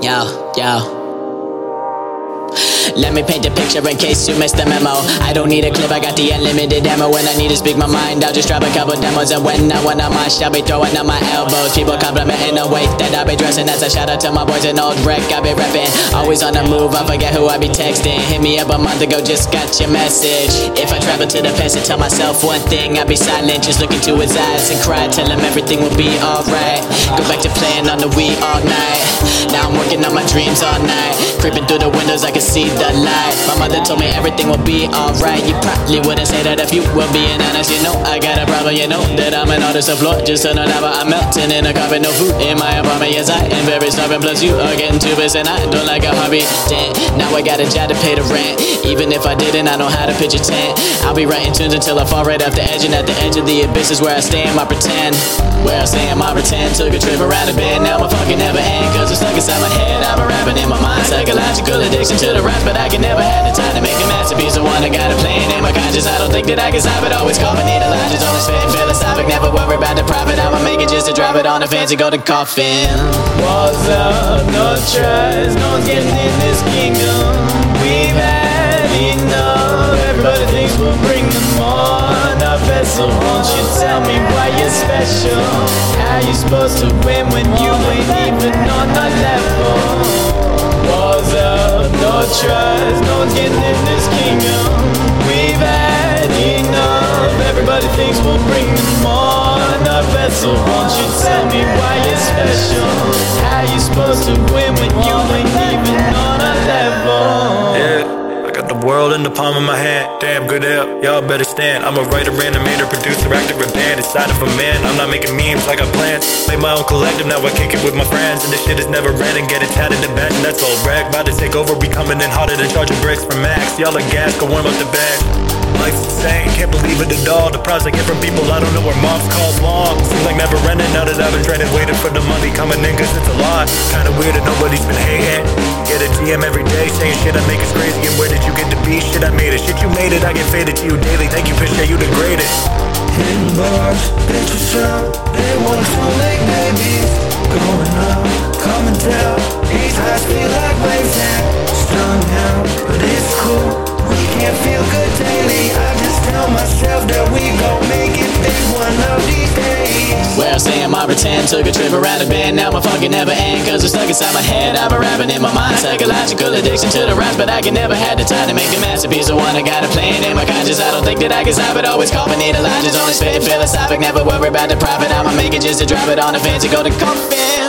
Yo, yo. Let me paint a picture in case you missed the memo. I don't need a clip, I got the unlimited ammo. When I need to speak my mind, I'll just drop a couple demos. And when I want to mosh, I'll be throwing up my elbows. People complimenting the way that I be dressing. That's a shout out to my boys in Old Wreck, I be repping. Always on the move, I forget who I be texting. Hit me up a month ago, just got your message. If I travel to the past and tell myself one thing, I'd be silent, just look into his eyes and cry. Tell him everything will be alright. Go back to playing on the Wii all night. Now I'm working on my dreams all night. Creeping through the windows, I can see the. My mother told me everything will be alright. You probably wouldn't say that if you were being honest. You know, I got a problem, you know that I'm an artist of floor. Just an lava, I'm melting in a carpet, no food in my apartment. Yes, I am very stubborn. Plus, you are getting too busy, and I don't like a hobby. Damn, now I got a job to pay the rent. Even if I didn't, I know how to pitch a tent. I'll be writing tunes until I fall right off the edge, and at the edge of the abyss is where I stand, my pretend. Where I stand, my pretend. Took a trip around the bend, now my fucking never end. Cause it's stuck inside my head. I'm rapping in my mind, psychological addiction to the rap, but I can never have the time to make a masterpiece. The one I got a plan in my conscience. I don't think that I can stop it. Always call me need a line, just always spitting philosophic. Never worry about the profit. I'ma make it just to drop it on a fancy golden coffin. Walls up, no trust, no one's getting in this kingdom. We've had enough. Everybody thinks we'll bring them on our vessel. Won't you tell me why you're special? How you supposed to win when you ain't even on our level? Walls up, no trust, no one's getting in this kingdom. We've had enough. Everybody thinks we'll bring them on our vessel. Won't you tell me why you're special? How you supposed to win when you ain't world in the palm of my hand. Damn good help, y'all better stand. I'm a writer, animator, producer, actor, and band. Inside of a man, I'm not making memes, like I plans. Made my own collective, now I kick it with my friends. And this shit is never ending, get it tatted and and that's all rag. About to take over, be coming in hotter than charging bricks for max. Y'all are gas, go warm up the bag. Life's insane, can't believe it at all. The prize I get from people I don't know where moms call long. Seems like never ending now that I've been training, waiting for the money coming in, cause it's a lot. Kinda weird that nobody's been hating. DM every day saying shit I make is crazy. And where did you get to be? Shit, I made it. Shit, you made it. I get faded to you daily. Thank you, Pisha, you the greatest. Hitting bars, bitches shout They want to make babies Going up, come and tell These highs feel like waves and Strung out, but it's cool 10. Took a trip around the bend, now my fucking never end. Cause it's stuck inside my head. I've been rapping in my mind. Psychological addiction to the rhymes, but I can never had the time to make a masterpiece. The one I got a plan in my conscience. I don't think that I can stop it. Always call me need a line, just always fit philosophic. Never worry about the profit. I'ma make it just to drop it on the fence and go to coffin.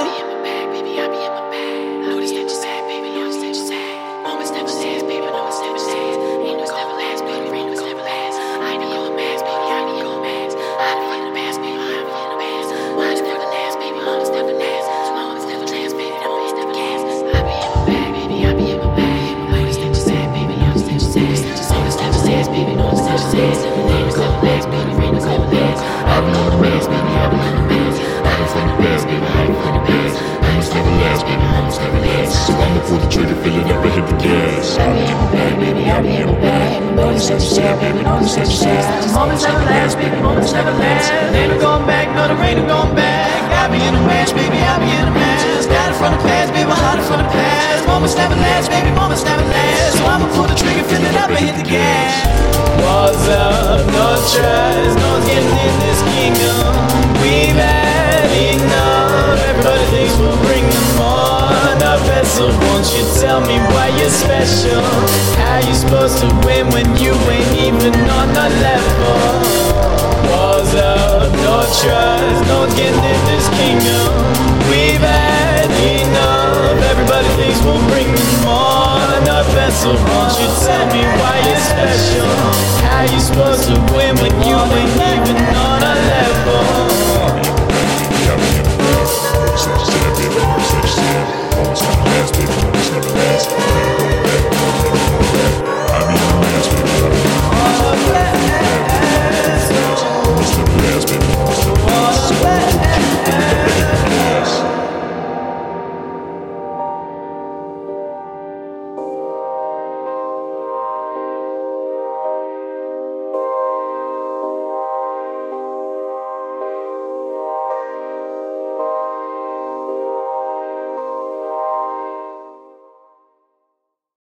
Moments you sad, baby, moments you sad. Moments never last, baby, moments never last. Ain't going back, no, there ain't no going back. I be in a match, baby, I be in a match. Got it from the past, baby, hot from the past. Moments never last, baby, moments never last. So I'ma pull the trigger, fill it up and hit the gas. Walls up, no trust, no one's getting in this kingdom. We've had enough. Everybody thinks we'll bring them on our vessel. Won't you tell me why you're special? How you supposed to win when you ain't even on the level? Walls up, no trust, no one's getting in this kingdom. We've had enough. Everybody thinks we'll bring them on our vessel. Won't you tell me why you're special? How you supposed to win when you ain't